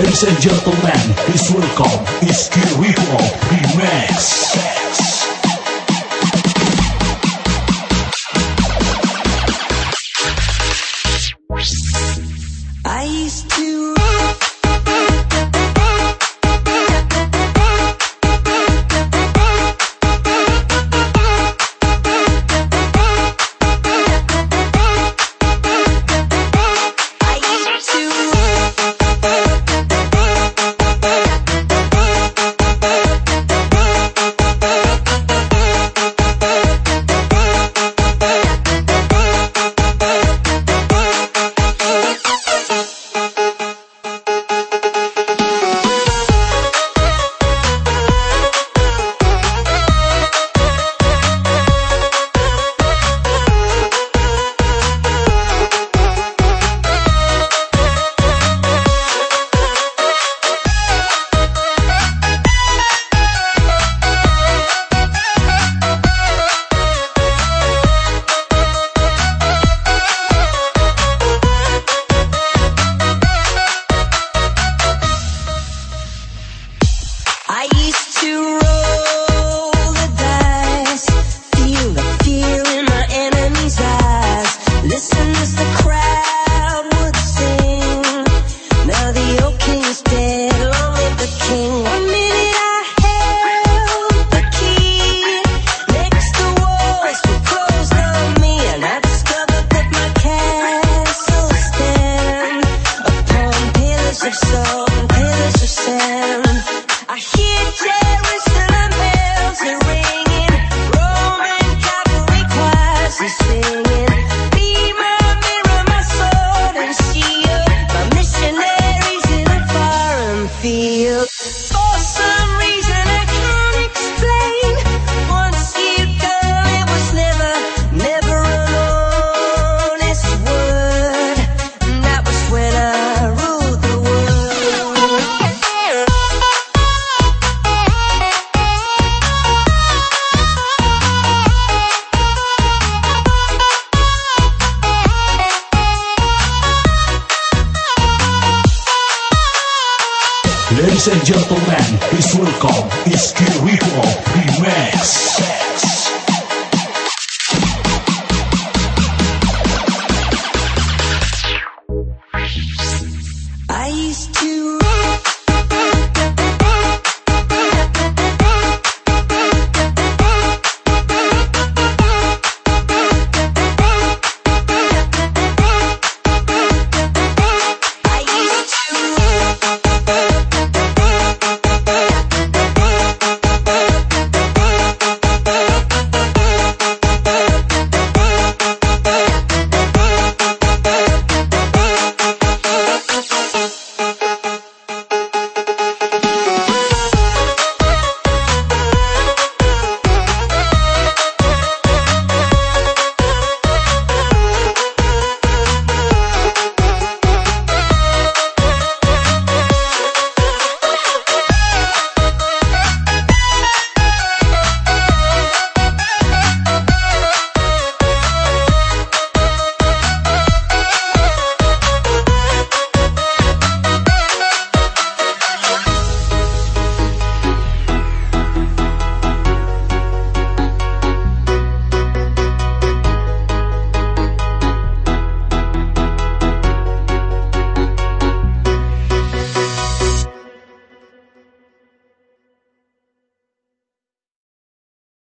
Ladies and gentlemen, please welcome, it's Kiriko Remax. awesome. Ladies and gentlemen, it's welcome, it's Kiriko Remix.